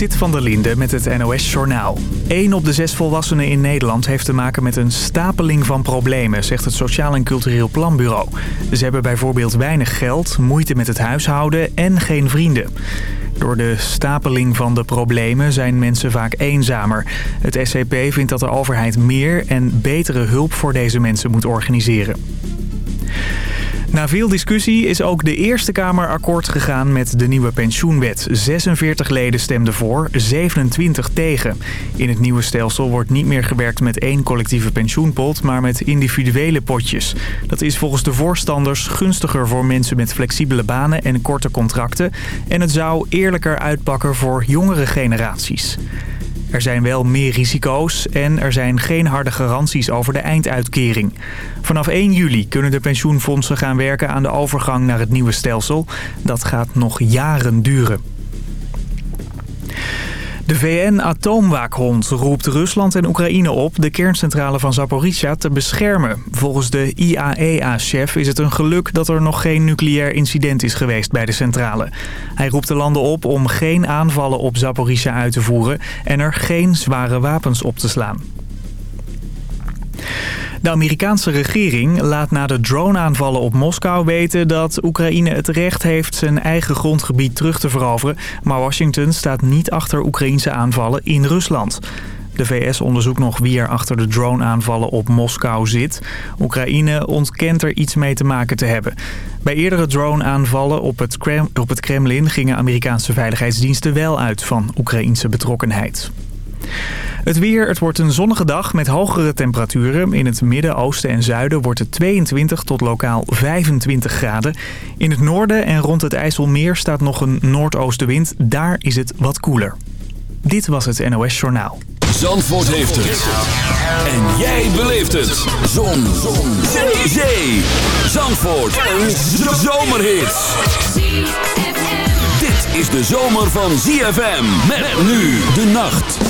Sit van der Linde met het NOS-journaal. Eén op de zes volwassenen in Nederland heeft te maken met een stapeling van problemen, zegt het Sociaal en Cultureel Planbureau. Ze hebben bijvoorbeeld weinig geld, moeite met het huishouden en geen vrienden. Door de stapeling van de problemen zijn mensen vaak eenzamer. Het SCP vindt dat de overheid meer en betere hulp voor deze mensen moet organiseren. Na veel discussie is ook de Eerste Kamer akkoord gegaan met de nieuwe pensioenwet. 46 leden stemden voor, 27 tegen. In het nieuwe stelsel wordt niet meer gewerkt met één collectieve pensioenpot, maar met individuele potjes. Dat is volgens de voorstanders gunstiger voor mensen met flexibele banen en korte contracten. En het zou eerlijker uitpakken voor jongere generaties. Er zijn wel meer risico's en er zijn geen harde garanties over de einduitkering. Vanaf 1 juli kunnen de pensioenfondsen gaan werken aan de overgang naar het nieuwe stelsel. Dat gaat nog jaren duren. De VN-atoomwaakhond roept Rusland en Oekraïne op de kerncentrale van Zaporizhia te beschermen. Volgens de IAEA-chef is het een geluk dat er nog geen nucleair incident is geweest bij de centrale. Hij roept de landen op om geen aanvallen op Zaporizhia uit te voeren en er geen zware wapens op te slaan. De Amerikaanse regering laat na de drone-aanvallen op Moskou weten dat Oekraïne het recht heeft zijn eigen grondgebied terug te veroveren. Maar Washington staat niet achter Oekraïnse aanvallen in Rusland. De VS onderzoekt nog wie er achter de drone-aanvallen op Moskou zit. Oekraïne ontkent er iets mee te maken te hebben. Bij eerdere drone-aanvallen op, het Kremlin gingen Amerikaanse veiligheidsdiensten wel uit van Oekraïnse betrokkenheid. Het weer, het wordt een zonnige dag met hogere temperaturen. In het midden, oosten en zuiden wordt het 22 tot lokaal 25 graden. In het noorden en rond het IJsselmeer staat nog een noordoostenwind. Daar is het wat koeler. Dit was het NOS Journaal. Zandvoort heeft het. En jij beleeft het. Zon. Zon. Zee. Zee. Zandvoort. Een zomerhit. Dit is de zomer van ZFM. Met nu de nacht.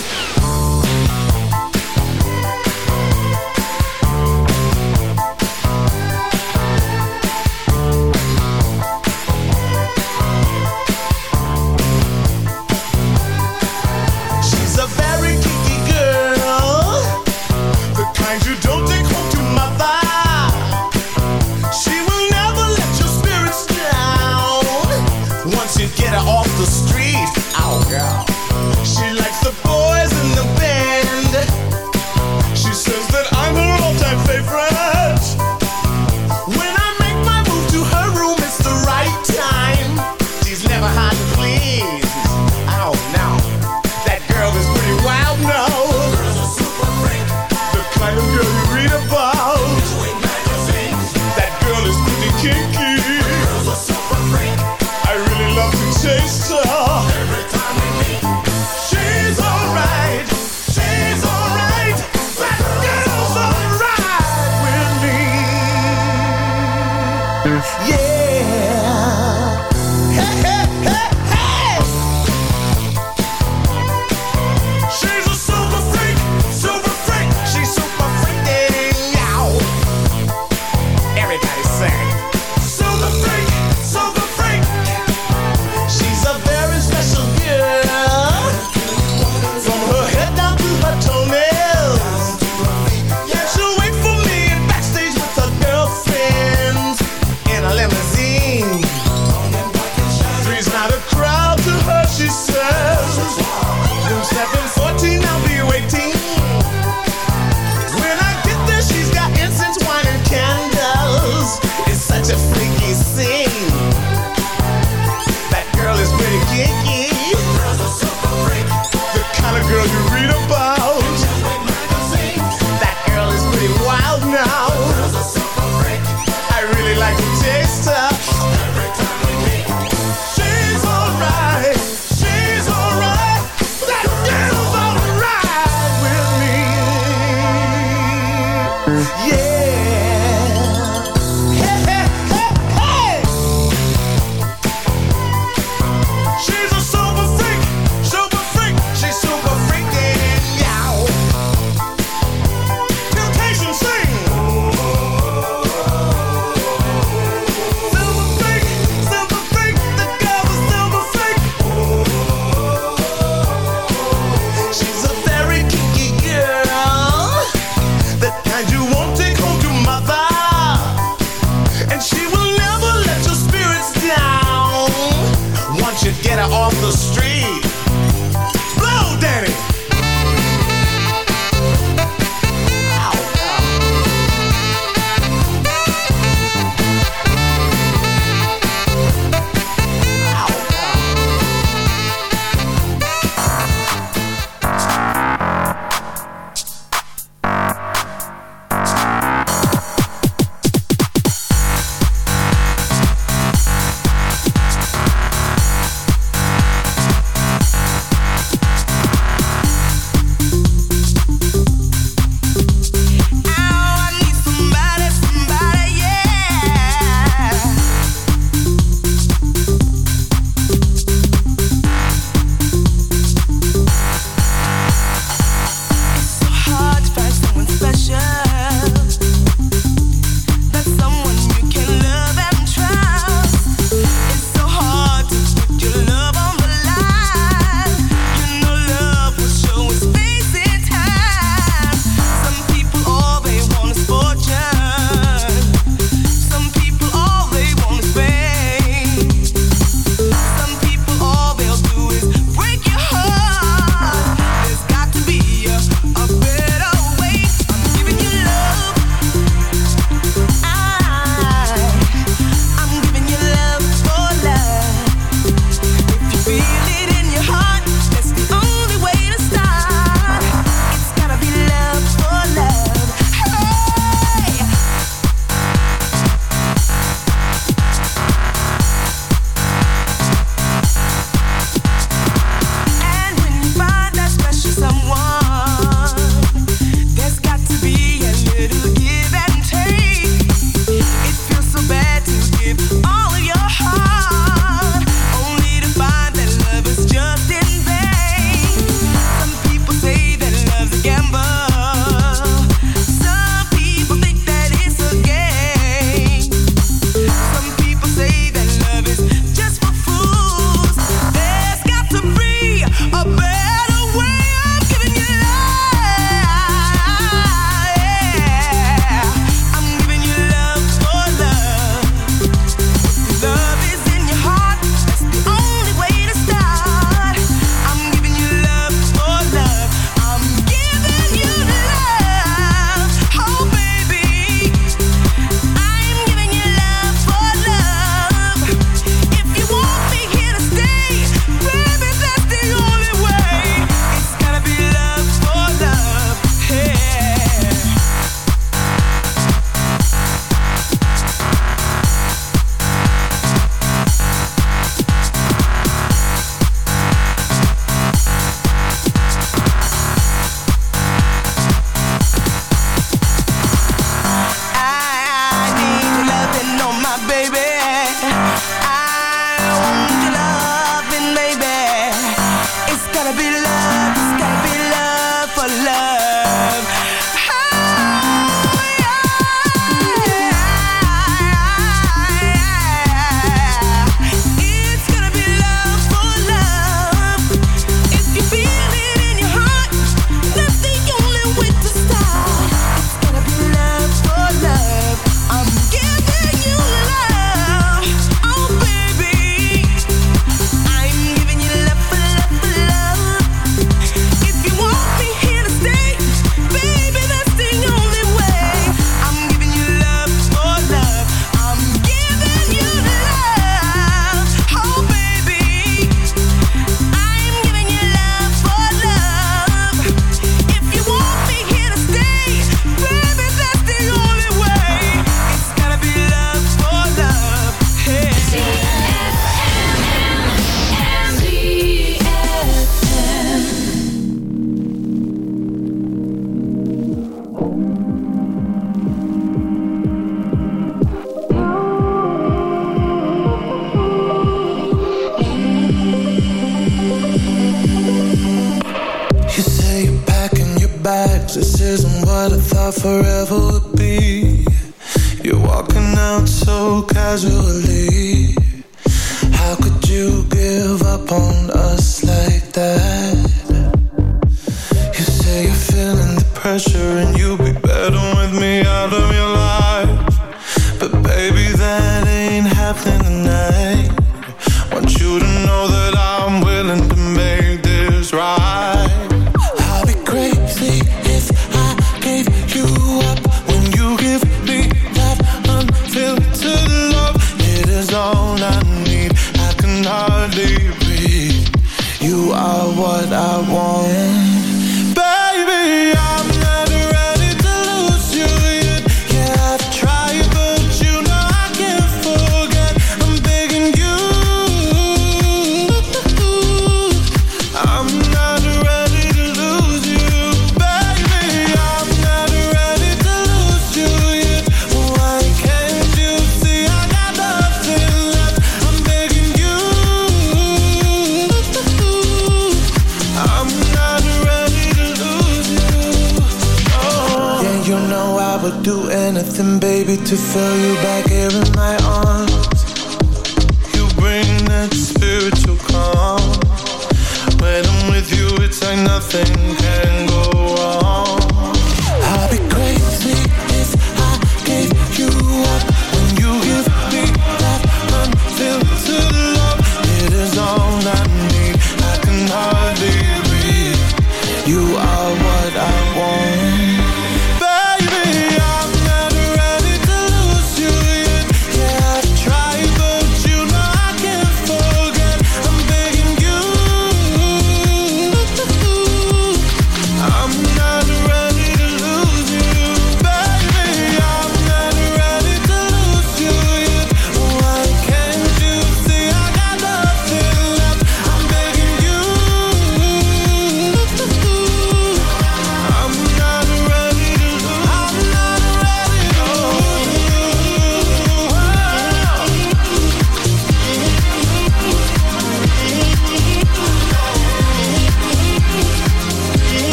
Nothing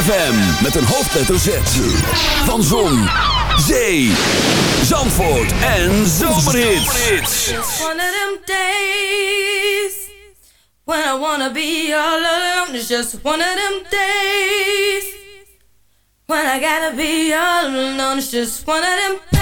ZFM met een hoofdletter Z. Van Zon, Zee, Zandvoort en Zomerhits. It's one of them days when I wanna be all alone. It's just one of them days when I gotta be all alone. It's just one of them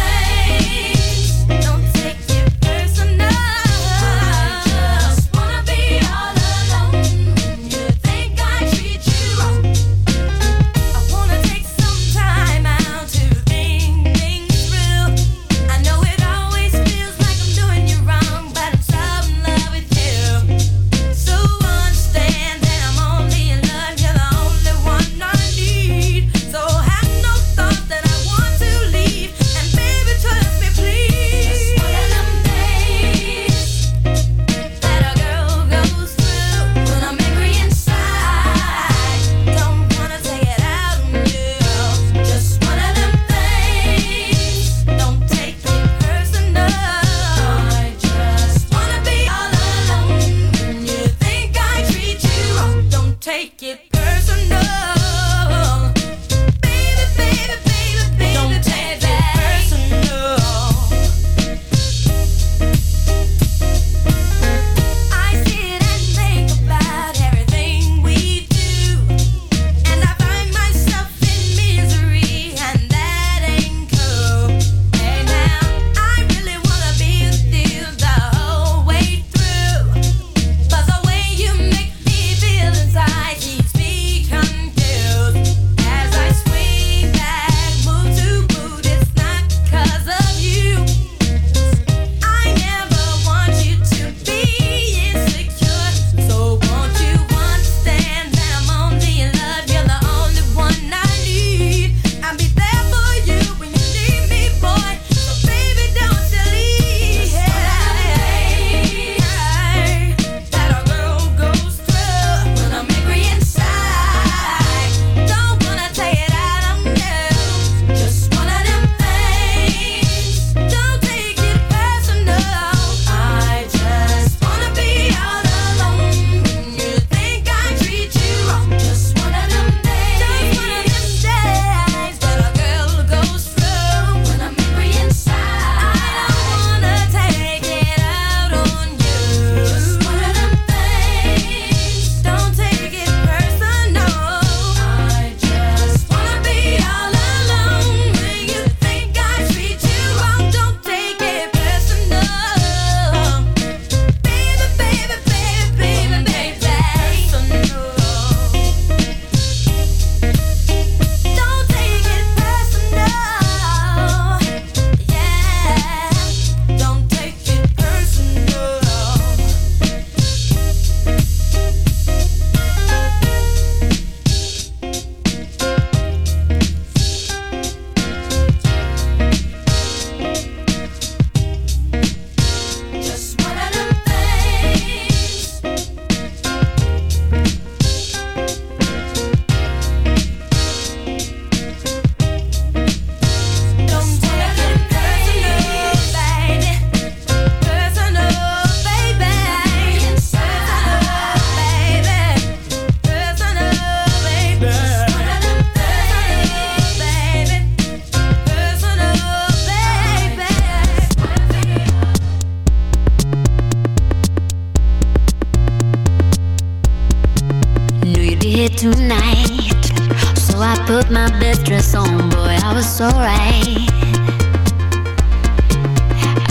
feels alright.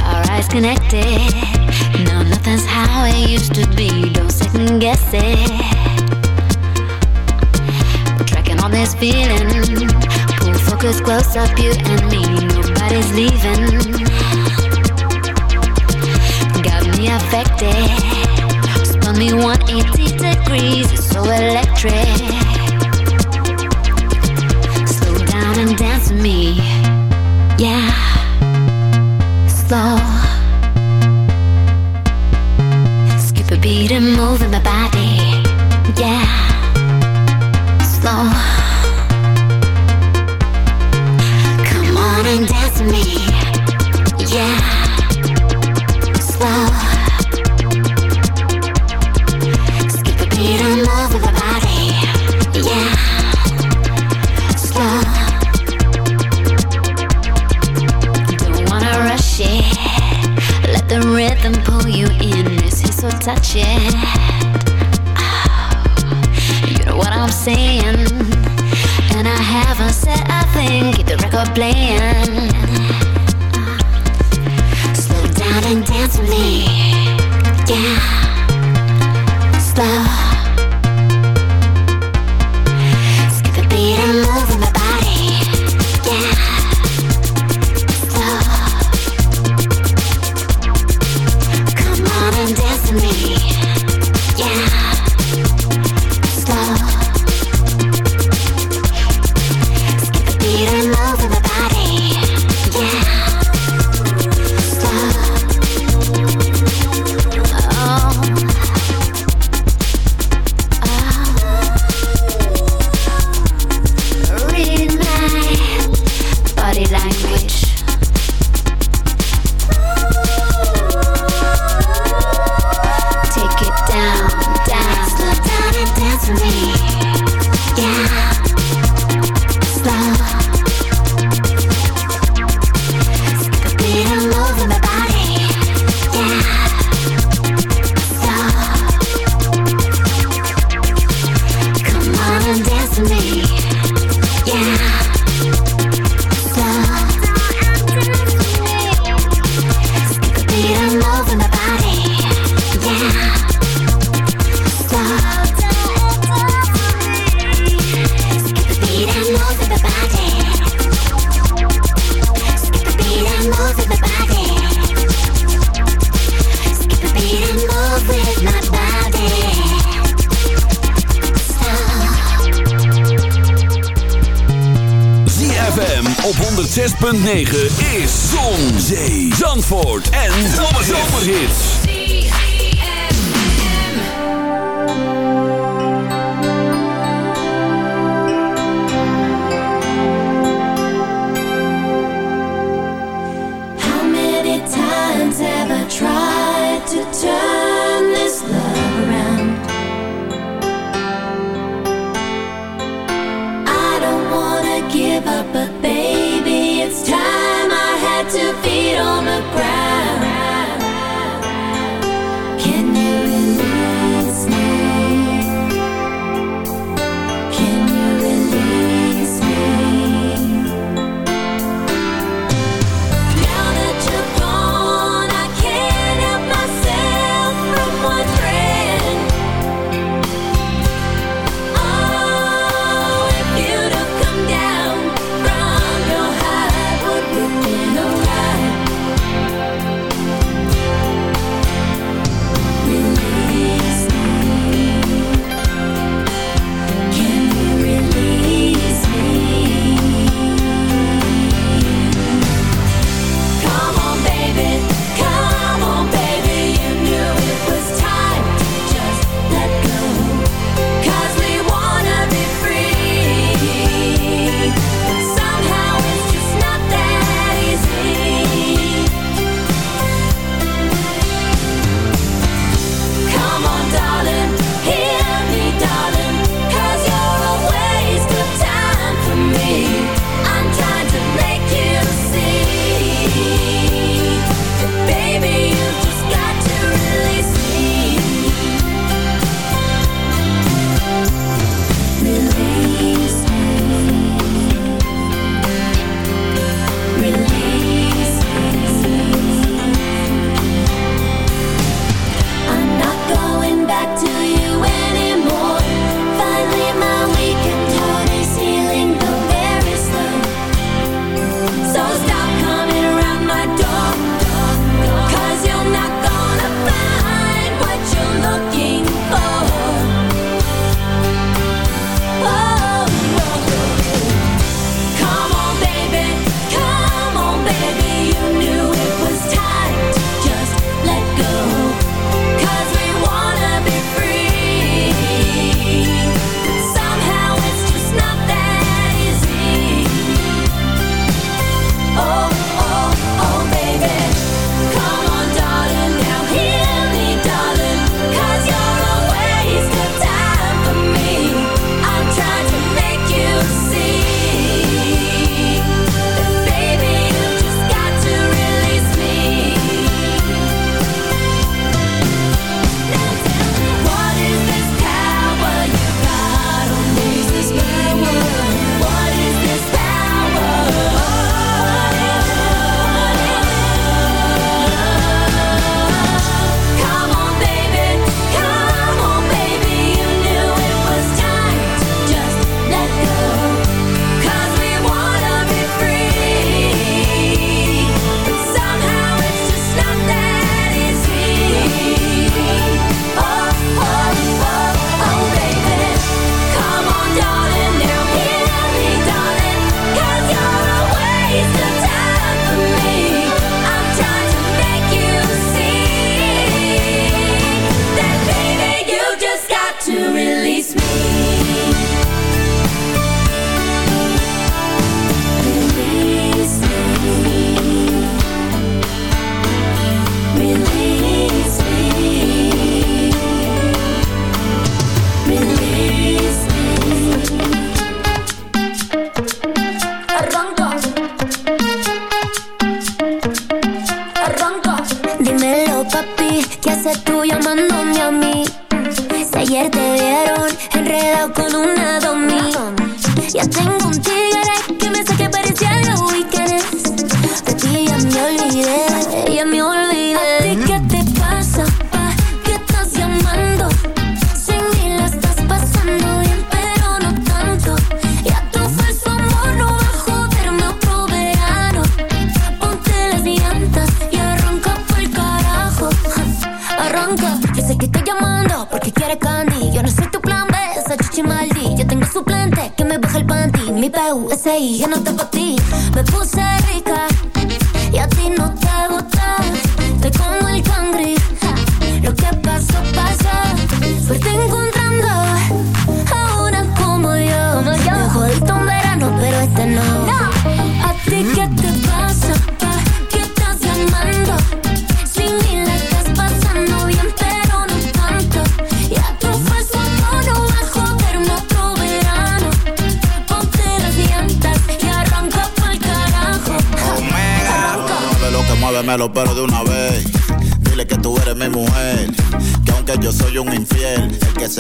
Our eyes connected. No, nothing's how it used to be. Don't second guess it. Tracking all this feeling. Pull focus close up, you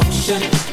emotion.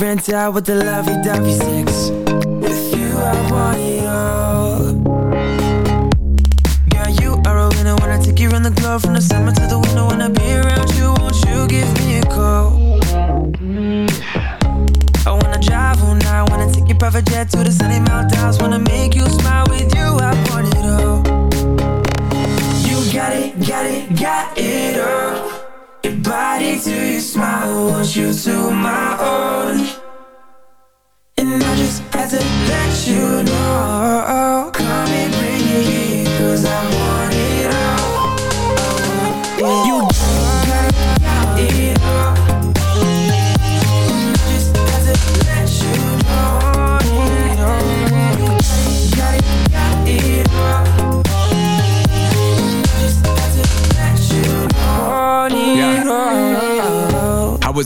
Rent out with the lovey-dovey sex With you I want it all. Girl, you are a winner. When I take you around the globe From the summer to the winter. I be around you Won't you give me a call? I wanna drive all night. Wanna take your private jet To the sunny mountains. Wanna Do till you smile Want you to my own. And I just had to let you know.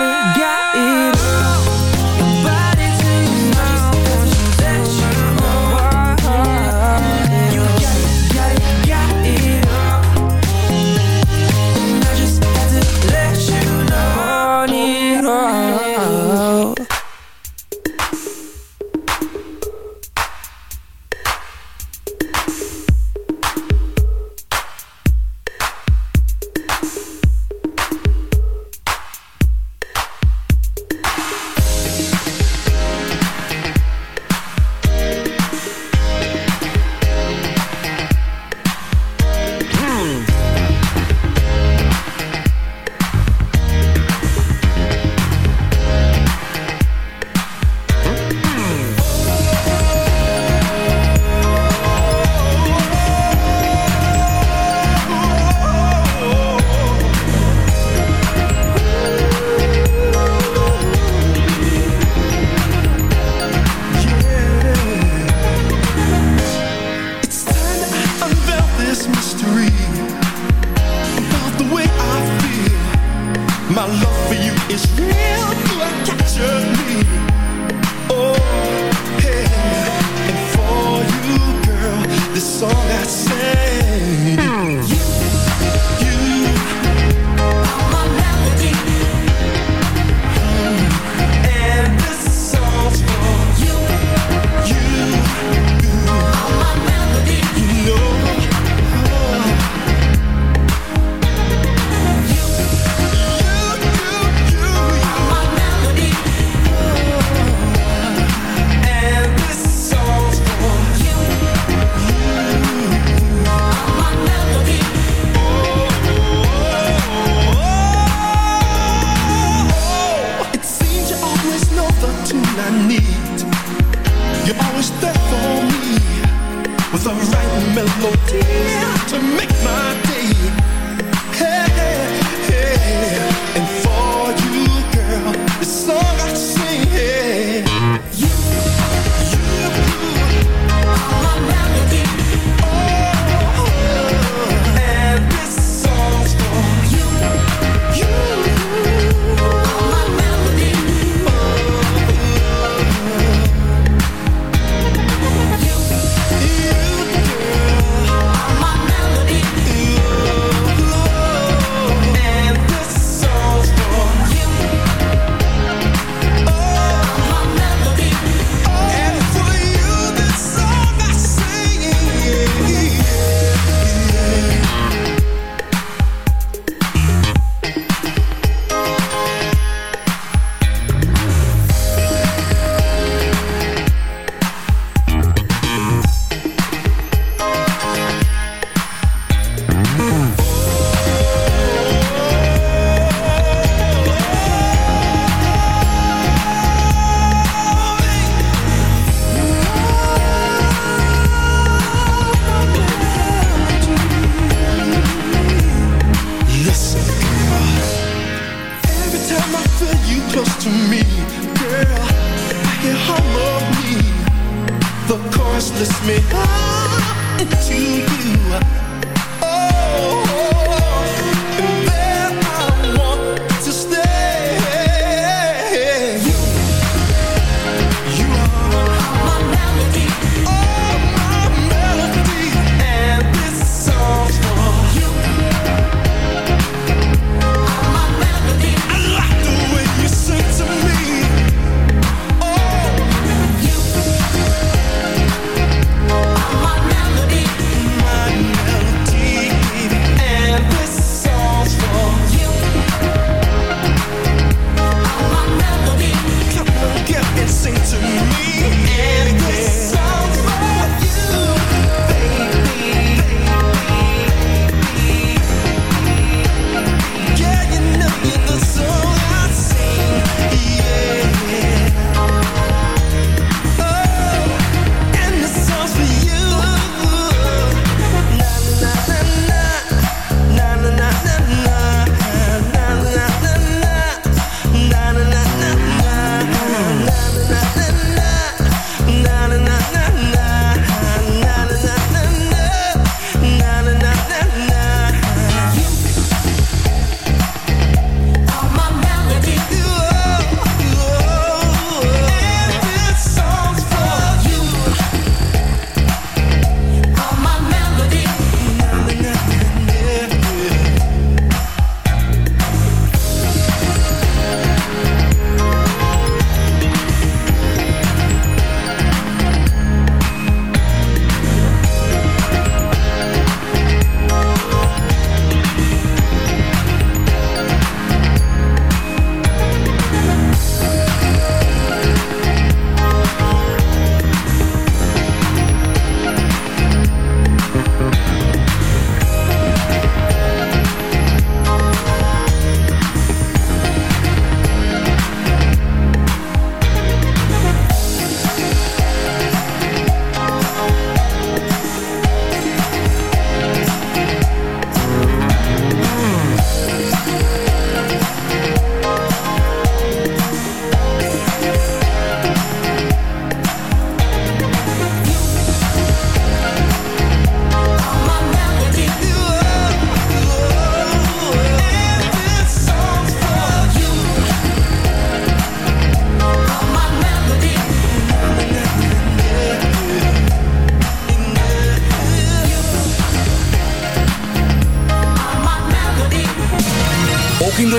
it,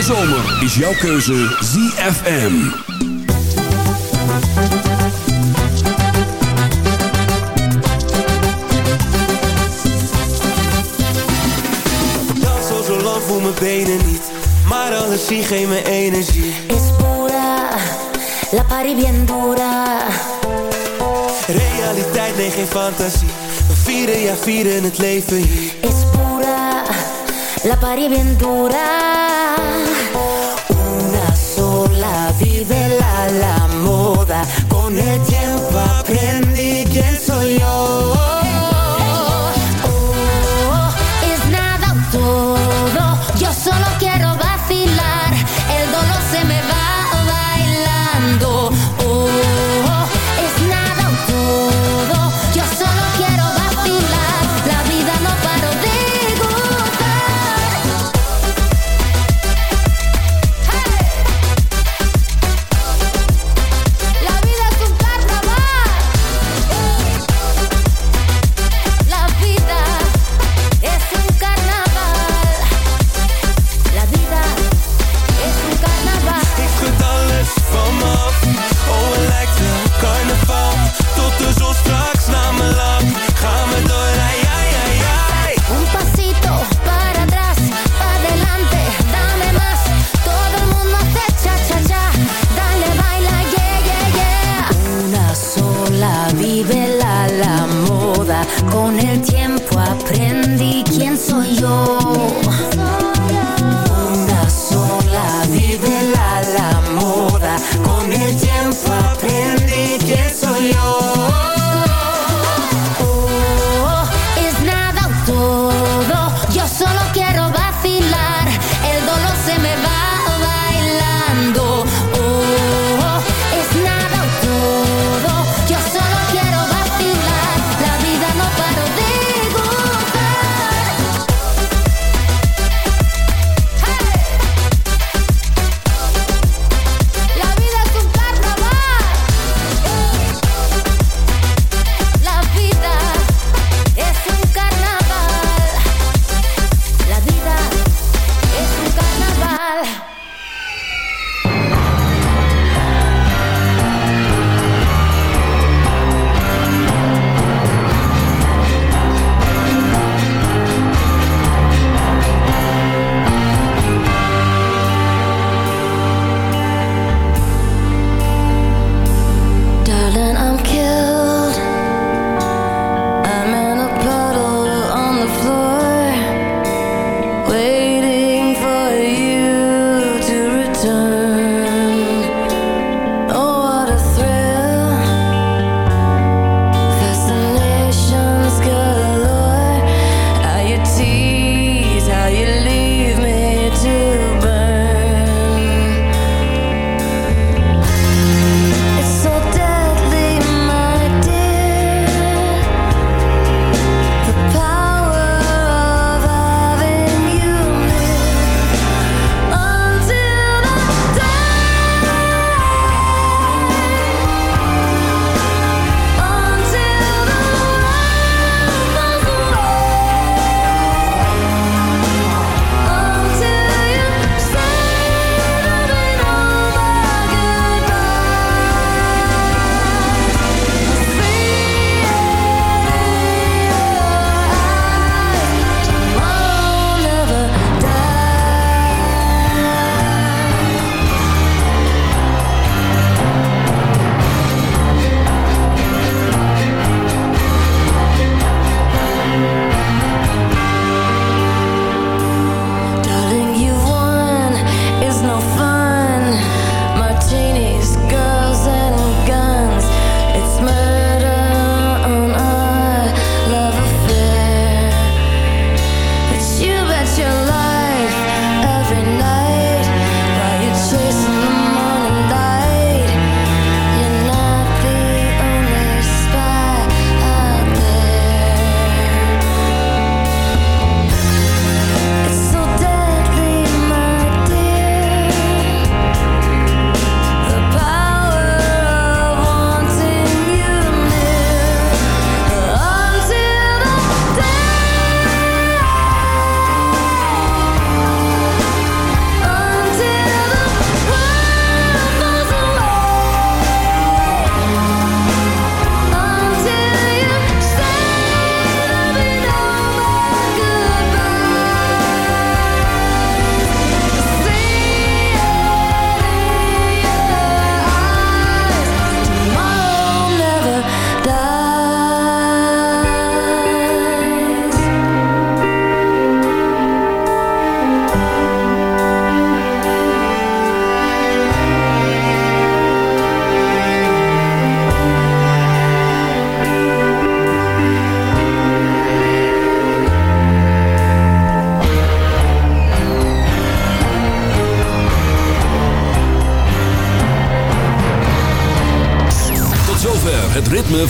zomer is jouw keuze ZFM. Dans al zo lang voel mijn benen niet, maar alles zie geeft me energie. Es pura, la pari bien dura. Realiteit, nee geen fantasie. We vieren, ja vieren het leven hier. la parí bien dura. Una sola, vive la, la moda. Con el tiempo aprendí quién soy yo.